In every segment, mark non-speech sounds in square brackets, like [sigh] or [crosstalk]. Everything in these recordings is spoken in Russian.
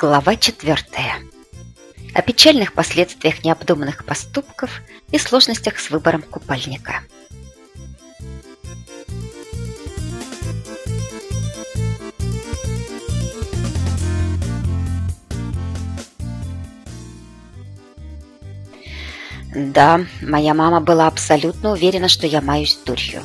Глава четвертая. О печальных последствиях необдуманных поступков и сложностях с выбором купальника. Да, моя мама была абсолютно уверена, что я маюсь дурью.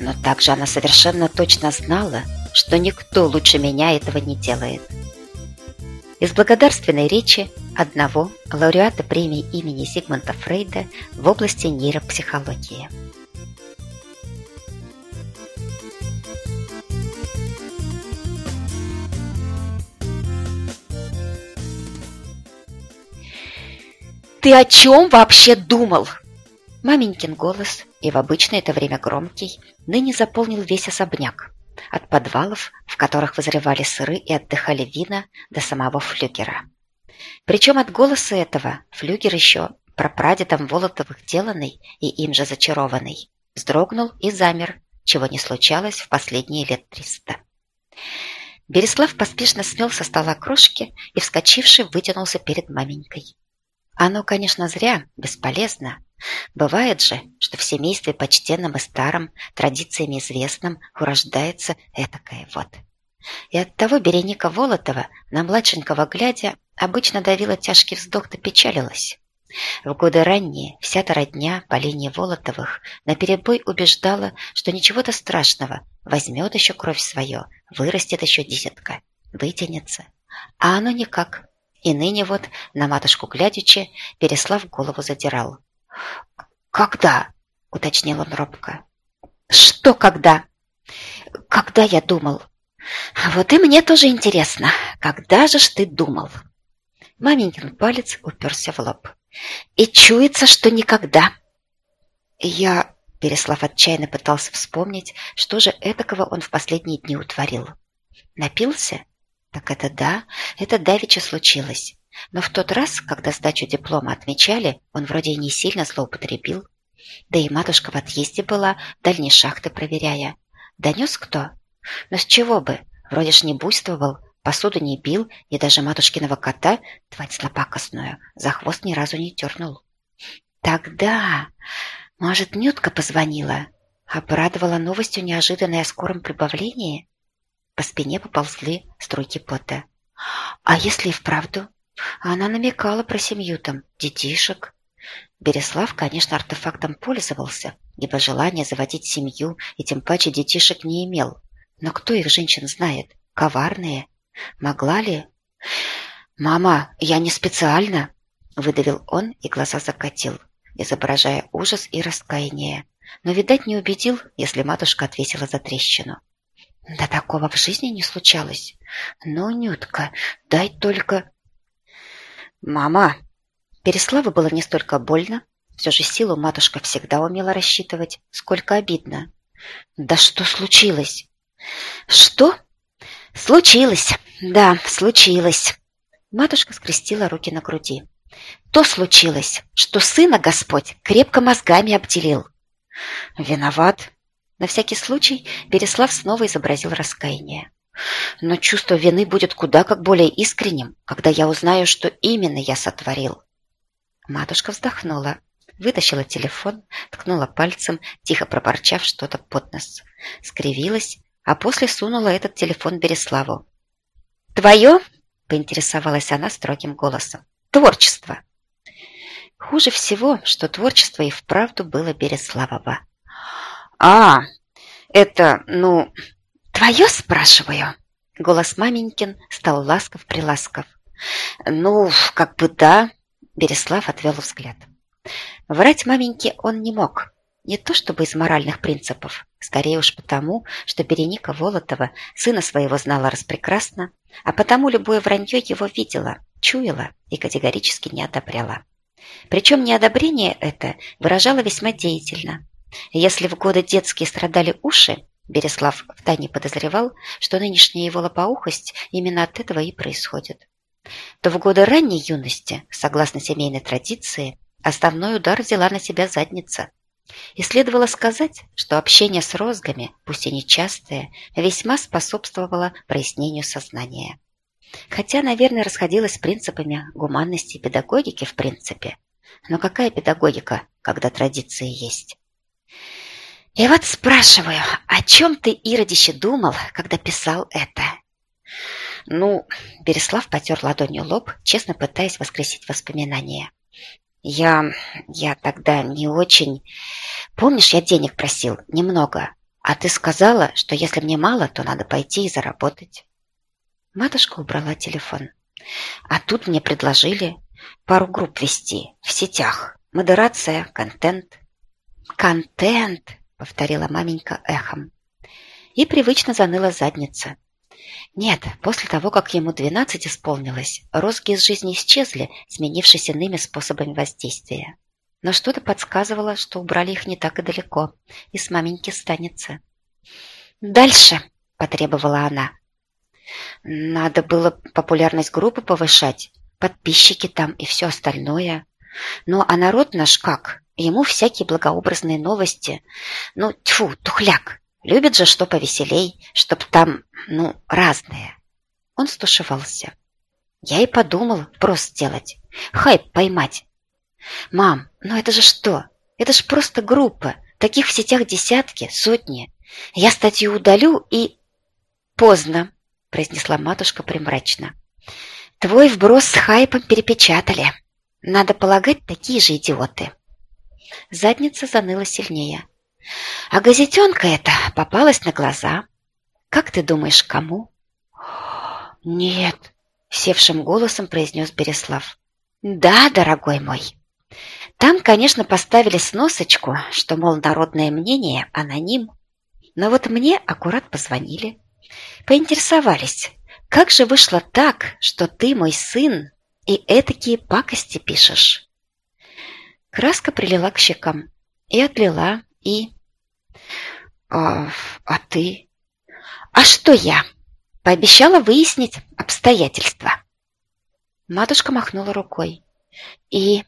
Но также она совершенно точно знала, что никто лучше меня этого не делает. Из благодарственной речи одного лауреата премии имени Зигмунда Фрейда в области нейропсихологии. «Ты о чем вообще думал?» Маменькин голос, и в обычное это время громкий, ныне заполнил весь особняк, от подвалов, в которых вызревали сыры и отдыхали вина, до самого флюгера. Причем от голоса этого флюгер еще прапрадедом Волотовых деланный и им же зачарованный, вздрогнул и замер, чего не случалось в последние лет триста. Береслав поспешно смел со стола крошки и, вскочивший, вытянулся перед маменькой. Оно, конечно, зря, бесполезно. Бывает же, что в семействе почтенном и старом, традициями известном, урождается этакое вот. И оттого Береника Волотова, на младшенького глядя, обычно давила тяжкий вздох да печалилась. В годы ранние вся та родня по линии Волотовых наперебой убеждала, что ничего-то страшного, возьмет еще кровь свое, вырастет еще десятка, вытянется. А оно никак. И ныне вот, на матушку глядячи, Переслав голову задирал. «Когда?» — уточнил он робко. «Что когда?» «Когда я думал?» «Вот и мне тоже интересно, когда же ж ты думал?» Маменькин палец уперся в лоб. «И чуется, что никогда!» Я, Переслав отчаянно пытался вспомнить, что же этакого он в последние дни утворил. Напился? Так это да, это давеча случилось. Но в тот раз, когда сдачу диплома отмечали, он вроде и не сильно злоупотребил. Да и матушка в отъезде была, дальние шахты проверяя. Донес кто? Но с чего бы? Вроде ж не буйствовал, посуду не бил, и даже матушкиного кота, тварь злопакостную, за хвост ни разу не тернул. Тогда, может, Нютка позвонила, обрадовала новостью неожиданной о скором прибавлении? По спине поползли струйки пота. А если и вправду? Она намекала про семью там, детишек. Береслав, конечно, артефактом пользовался, ибо желания заводить семью и тем паче детишек не имел. Но кто их женщин знает? Коварные. Могла ли? «Мама, я не специально!» Выдавил он и глаза закатил, изображая ужас и раскаяние. Но, видать, не убедил, если матушка отвесила за трещину. Да такого в жизни не случалось. Ну, Нютка, дай только... Мама! Переславу было не столько больно, все же силу матушка всегда умела рассчитывать, сколько обидно. Да что случилось? Что? Случилось. Да, случилось. Матушка скрестила руки на груди. То случилось, что сына Господь крепко мозгами обделил. Виноват, на всякий случай Береслав снова изобразил раскаяние. Но чувство вины будет куда как более искренним, когда я узнаю, что именно я сотворил. Матушка вздохнула, вытащила телефон, ткнула пальцем, тихо пропорчав что-то под нос. Скривилась, а после сунула этот телефон Береславу. «Твое?» – поинтересовалась она строгим голосом. «Творчество!» Хуже всего, что творчество и вправду было Береславова. «А, это, ну, твое, спрашиваю?» Голос маменькин стал ласков-приласков. «Ну, как бы да», — Береслав отвел взгляд. Врать маменьке он не мог. Не то чтобы из моральных принципов, скорее уж потому, что Береника Волотова сына своего знала распрекрасно, а потому любое вранье его видела, чуяла и категорически не одобряла. Причем неодобрение это выражало весьма деятельно, если в годы детские страдали уши, Береслав втайне подозревал, что нынешняя его лопоухость именно от этого и происходит, то в годы ранней юности, согласно семейной традиции, основной удар взяла на себя задница. И следовало сказать, что общение с розгами, пусть и нечастое, весьма способствовало прояснению сознания. Хотя, наверное, расходилась с принципами гуманности и педагогики в принципе. Но какая педагогика, когда традиции есть? И вот спрашиваю, о чем ты, Иродище, думал, когда писал это? Ну, Береслав потер ладонью лоб, честно пытаясь воскресить воспоминания. Я... я тогда не очень... Помнишь, я денег просил? Немного. А ты сказала, что если мне мало, то надо пойти и заработать. Матушка убрала телефон. А тут мне предложили пару групп вести в сетях. Модерация, контент. «Контент!» — повторила маменька эхом. И привычно заныла задница. Нет, после того, как ему двенадцать исполнилось, розги из жизни исчезли, сменившись иными способами воздействия. Но что-то подсказывало, что убрали их не так и далеко, и с маменьки станется. «Дальше!» – потребовала она. Надо было популярность группы повышать, подписчики там и все остальное. Ну, а народ наш как? Ему всякие благообразные новости. Ну, тьфу, тухляк. Любит же что повеселей, чтоб там, ну, разное. Он стушевался. Я и подумал просто сделать. Хайп поймать. Мам, ну это же что? Это ж просто группа. Таких в сетях десятки, сотни. Я статью удалю и... Поздно произнесла матушка примрачно. Твой вброс с хайпом перепечатали. Надо полагать, такие же идиоты. Задница заныла сильнее. А газетенка эта попалась на глаза. Как ты думаешь, кому? Нет, севшим голосом произнес Береслав. Да, дорогой мой. Там, конечно, поставили сносочку, что, мол, народное мнение аноним. Но вот мне аккурат позвонили. Поинтересовались, как же вышло так, что ты мой сын и этакие пакости пишешь? Краска прилила к щекам и отлила, и... А, а ты? А что я? Пообещала выяснить обстоятельства. Матушка махнула рукой. И...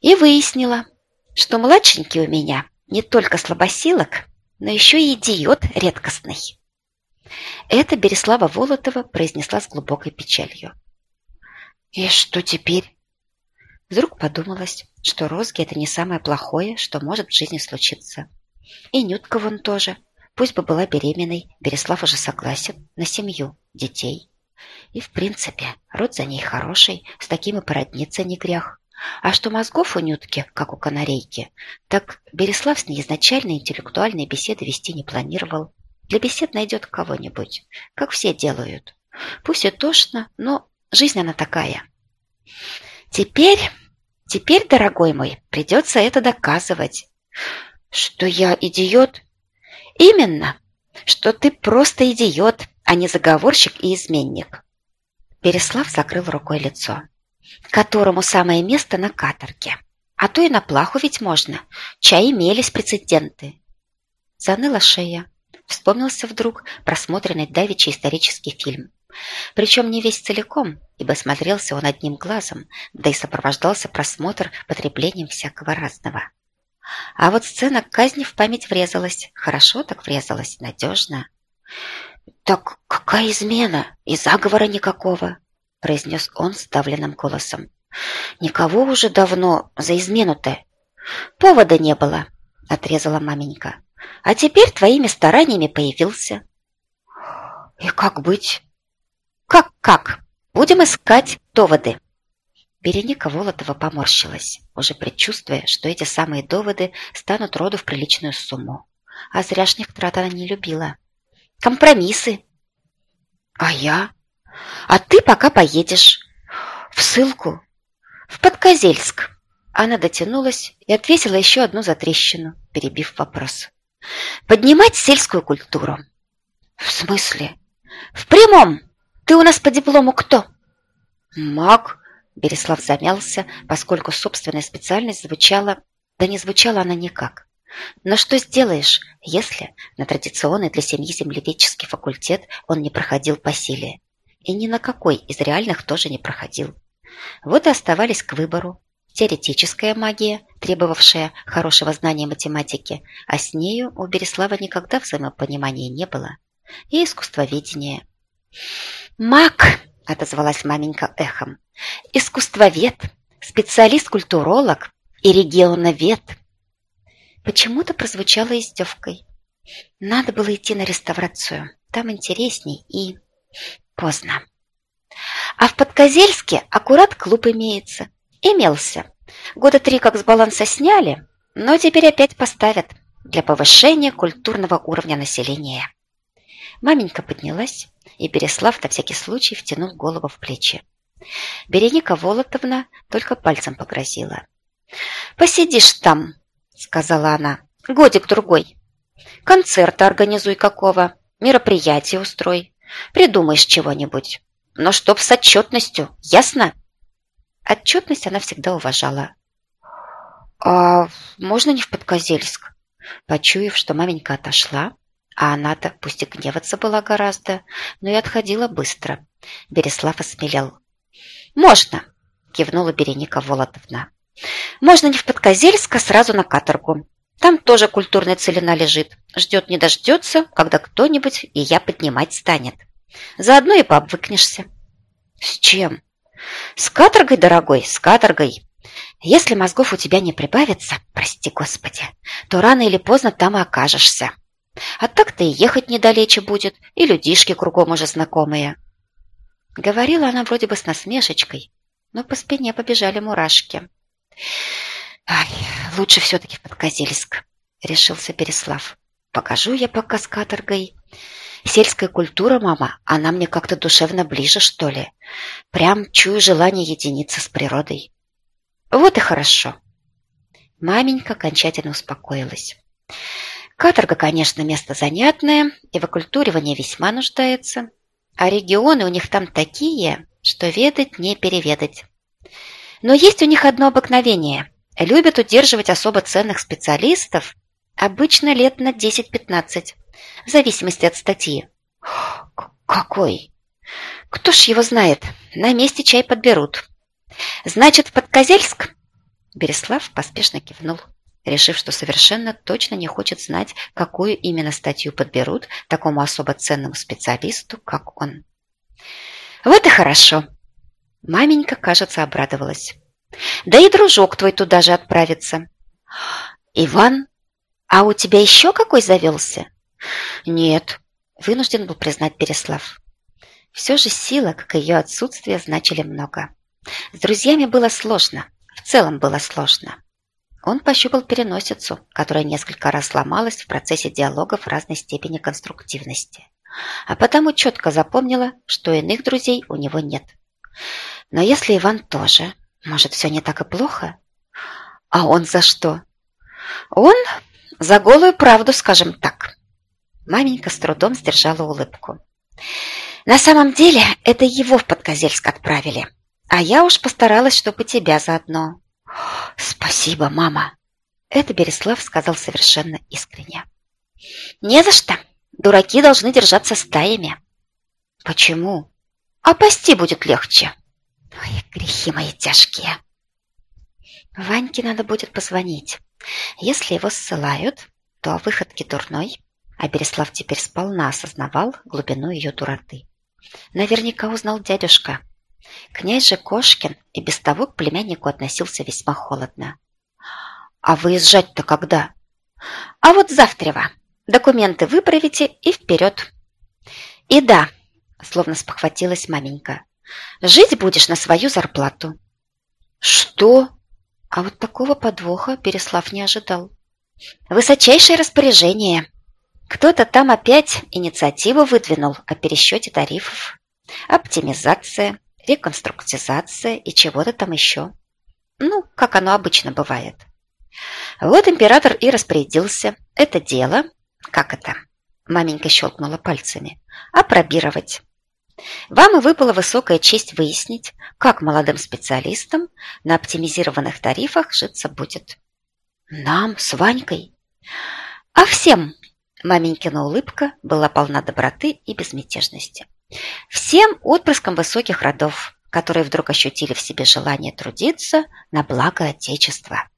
И выяснила, что младшенький у меня не только слабосилок, но еще и идиот редкостный. Это Береслава Волотова произнесла с глубокой печалью. «И что теперь?» Вдруг подумалось, что розги – это не самое плохое, что может в жизни случиться. И Нютка вон тоже. Пусть бы была беременной, Береслав уже согласен на семью, детей. И, в принципе, род за ней хороший, с таким и породниться не грех. А что мозгов у Нютки, как у канарейки, так Береслав с ней изначально интеллектуальные беседы вести не планировал. Для бесед найдет кого-нибудь, как все делают. Пусть и тошно, но жизнь она такая. Теперь, теперь, дорогой мой, придется это доказывать. Что я идиот? Именно, что ты просто идиот, а не заговорщик и изменник. Переслав закрыл рукой лицо, которому самое место на каторге. А то и на плаху ведь можно. Чай имелись прецеденты. Заныла шея. Вспомнился вдруг просмотренный давеча исторический фильм. Причем не весь целиком, ибо смотрелся он одним глазом, да и сопровождался просмотр потреблением всякого разного. А вот сцена казни в память врезалась. Хорошо так врезалась, надежно. «Так какая измена? И заговора никакого!» произнес он сдавленным голосом. «Никого уже давно за измену-то!» «Повода не было!» отрезала маменька. А теперь твоими стараниями появился. И как быть? Как-как? Будем искать доводы. Береника Волотова поморщилась, уже предчувствуя, что эти самые доводы станут роду в приличную сумму. А зряшних трат она не любила. Компромиссы. А я? А ты пока поедешь. В ссылку. В Подкозельск. Она дотянулась и отвесила еще одну затрещину, перебив вопрос. Поднимать сельскую культуру. В смысле? В прямом. Ты у нас по диплому кто? Маг. Береслав замялся, поскольку собственная специальность звучала... Да не звучала она никак. Но что сделаешь, если на традиционный для семьи земледельческий факультет он не проходил по силе? И ни на какой из реальных тоже не проходил. Вот и оставались к выбору теоретическая магия, требовавшая хорошего знания математики, а с нею у Береслава никогда взаимопонимания не было, и искусствоведение. «Маг!» — отозвалась маменька эхом. «Искусствовед, специалист-культуролог и регионовед». Почему-то прозвучало издевкой. Надо было идти на реставрацию. Там интересней и поздно. А в Подкозельске аккурат клуб имеется. Имелся. Года три как с баланса сняли, но теперь опять поставят для повышения культурного уровня населения. Маменька поднялась, и Береслав на всякий случай втянул голову в плечи. Береника Волотовна только пальцем погрозила. «Посидишь там», — сказала она, — «годик-другой. Концерта организуй какого, мероприятие устрой, придумаешь чего-нибудь. Но чтоб с отчетностью, ясно?» Отчетность она всегда уважала. «А можно не в Подкозельск?» Почуяв, что маменька отошла, а она-то, пусть и гневаться была гораздо, но и отходила быстро. Береслав осмелел. «Можно!» – кивнула Береника Володовна. «Можно не в Подкозельск, а сразу на каторгу. Там тоже культурная целина лежит. Ждет не дождется, когда кто-нибудь и я поднимать станет. Заодно и пообвыкнешься». «С чем?» «С каторгой, дорогой, с каторгой. Если мозгов у тебя не прибавится, прости господи, то рано или поздно там и окажешься. А так-то и ехать недалече будет, и людишки кругом уже знакомые. Говорила она вроде бы с насмешечкой, но по спине побежали мурашки. «Ай, лучше все-таки в Подкозельск», — решился Переслав. «Покажу я пока с каторгой. Сельская культура, мама, она мне как-то душевно ближе, что ли. Прям чую желание единиться с природой». «Вот и хорошо». Маменька окончательно успокоилась. Каторга, конечно, место занятное, и в оккультуривании весьма нуждается. А регионы у них там такие, что ведать не переведать. Но есть у них одно обыкновение. Любят удерживать особо ценных специалистов, обычно лет на 10-15, в зависимости от статьи. Какой? Кто ж его знает? На месте чай подберут. Значит, в Подкозельск? Береслав поспешно кивнул решив, что совершенно точно не хочет знать, какую именно статью подберут такому особо ценному специалисту, как он. Вот и хорошо. Маменька, кажется, обрадовалась. Да и дружок твой туда же отправится. Иван, а у тебя еще какой завелся? Нет, вынужден был признать Переслав. Все же сила, как и ее отсутствие, значили много. С друзьями было сложно, в целом было сложно. Он пощупал переносицу, которая несколько раз сломалась в процессе диалогов разной степени конструктивности. А потому четко запомнила, что иных друзей у него нет. Но если Иван тоже, может, все не так и плохо? А он за что? Он за голую правду, скажем так. Маменька с трудом сдержала улыбку. На самом деле, это его в Подкозельск отправили. А я уж постаралась, чтобы тебя заодно. «Спасибо, мама!» Это Береслав сказал совершенно искренне. «Не за что. Дураки должны держаться стаями». «Почему?» «А пасти будет легче». «Ой, грехи мои тяжкие». Ваньке надо будет позвонить. Если его ссылают, то о выходке дурной, а Береслав теперь сполна осознавал глубину ее дуроты. Наверняка узнал дядюшка, Князь же Кошкин и без того к племяннику относился весьма холодно. «А выезжать-то когда?» «А вот завтра. Документы выправите и вперед». «И да», — словно спохватилась маменька, «жить будешь на свою зарплату». «Что?» А вот такого подвоха Переслав не ожидал. «Высочайшее распоряжение. Кто-то там опять инициативу выдвинул о пересчете тарифов. Оптимизация, реконструктизация и чего-то там еще. Ну, как оно обычно бывает. Вот император и распорядился это дело, как это, маменька щелкнула пальцами, опробировать. Вам и выпала высокая честь выяснить, как молодым специалистам на оптимизированных тарифах житься будет. Нам с Ванькой? А всем! Маменькина улыбка была полна доброты и безмятежности. Всем отпрыскам высоких родов, которые вдруг ощутили в себе желание трудиться на благо Отечества.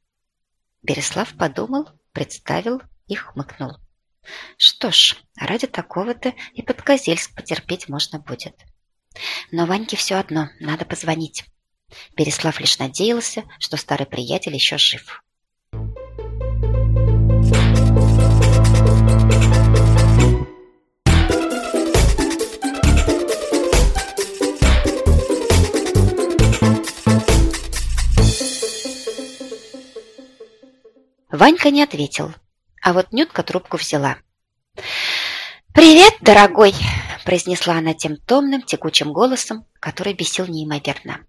Береслав подумал, представил и хмыкнул. Что ж, ради такого-то и под Козельск потерпеть можно будет. Но Ваньке все одно, надо позвонить. Береслав лишь надеялся, что старый приятель еще жив. Ванька не ответил, а вот Нютка трубку взяла. «Привет, дорогой!» – произнесла она тем томным, текучим голосом, который бесил неимоверно.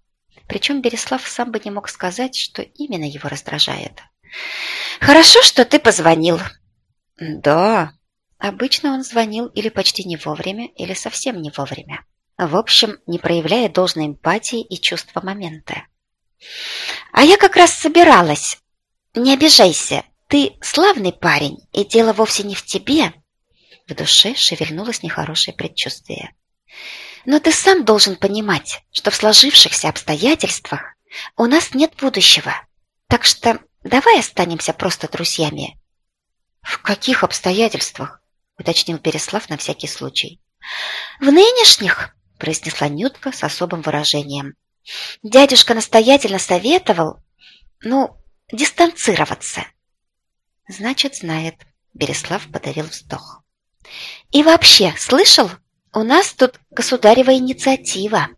Причем Береслав сам бы не мог сказать, что именно его раздражает. «Хорошо, что ты позвонил». «Да». Обычно он звонил или почти не вовремя, или совсем не вовремя. В общем, не проявляя должной эмпатии и чувства момента. «А я как раз собиралась. Не обижайся, ты славный парень, и дело вовсе не в тебе». В душе шевельнулось нехорошее предчувствие. «Но ты сам должен понимать, что в сложившихся обстоятельствах у нас нет будущего. Так что давай останемся просто друзьями». «В каких обстоятельствах?» – уточнил Переслав на всякий случай. «В нынешних», – произнесла Нютка с особым выражением. «Дядюшка настоятельно советовал, ну, дистанцироваться». «Значит, знает», – Береслав подавил вздох. «И вообще, слышал? У нас тут государева инициатива».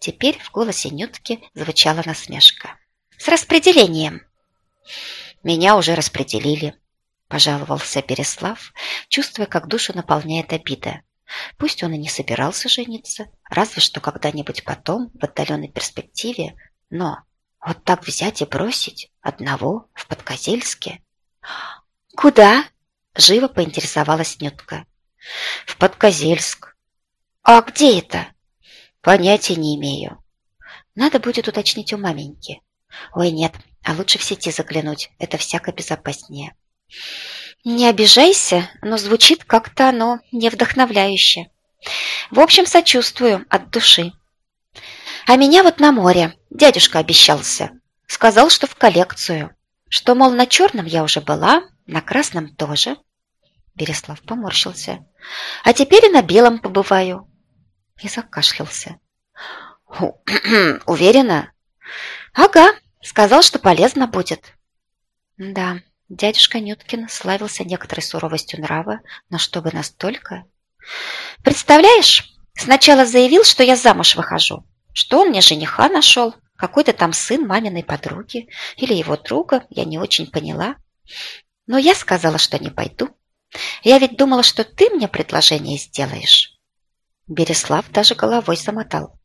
Теперь в голосе Нютки звучала насмешка. «С распределением». «Меня уже распределили», – пожаловался Переслав, чувствуя, как душу наполняет обида. Пусть он и не собирался жениться, разве что когда-нибудь потом, в отдаленной перспективе, но вот так взять и бросить одного в Подкозельске? «Куда?» – живо поинтересовалась Нютка. «В Подкозельск». «А где это?» «Понятия не имею». «Надо будет уточнить у маменьки». «Ой, нет, а лучше в сети заглянуть, это всяко безопаснее». «Не обижайся, но звучит как-то оно невдохновляюще. В общем, сочувствую от души. А меня вот на море дядюшка обещался. Сказал, что в коллекцию. Что, мол, на черном я уже была, на красном тоже. Береслав поморщился. А теперь и на белом побываю. И закашлялся. [clears throat] Уверена? Ага, сказал, что полезно будет. Да, дядюшка Нюткин славился некоторой суровостью нрава, но чтобы настолько... Представляешь, сначала заявил, что я замуж выхожу, что он мне жениха нашел, какой-то там сын маминой подруги или его друга, я не очень поняла. Но я сказала, что не пойду. Я ведь думала, что ты мне предложение сделаешь. Береслав даже головой замотал.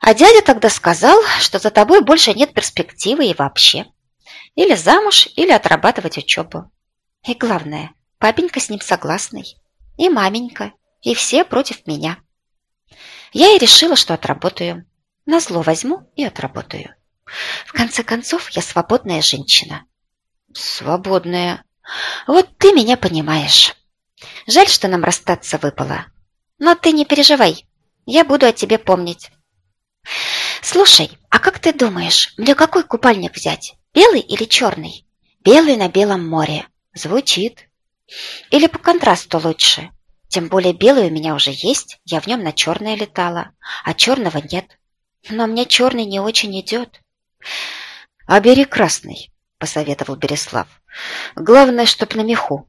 А дядя тогда сказал, что за тобой больше нет перспективы и вообще. Или замуж, или отрабатывать учебу. И главное, папенька с ним согласный. И маменька, и все против меня. Я и решила, что отработаю. На зло возьму и отработаю. В конце концов, я свободная женщина. Свободная. Вот ты меня понимаешь. Жаль, что нам расстаться выпало. Но ты не переживай. Я буду о тебе помнить. Слушай, а как ты думаешь, мне какой купальник взять? Белый или черный? Белый на белом море. Звучит. Или по контрасту лучше? Тем более белый у меня уже есть, я в нем на черное летала, а черного нет. Но мне черный не очень идет. — А бери красный, — посоветовал Береслав. — Главное, чтоб на меху.